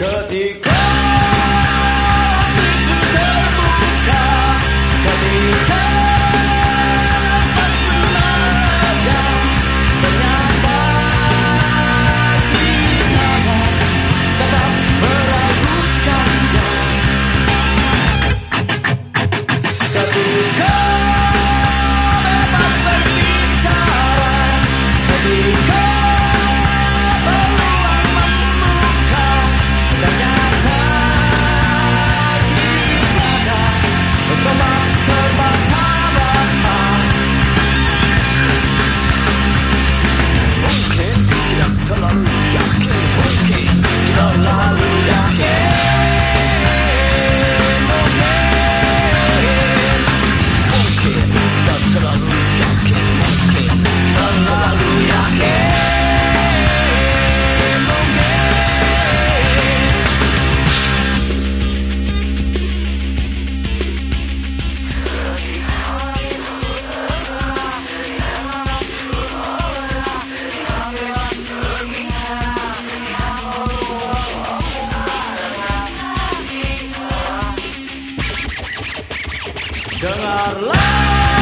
彻底 Dengarlah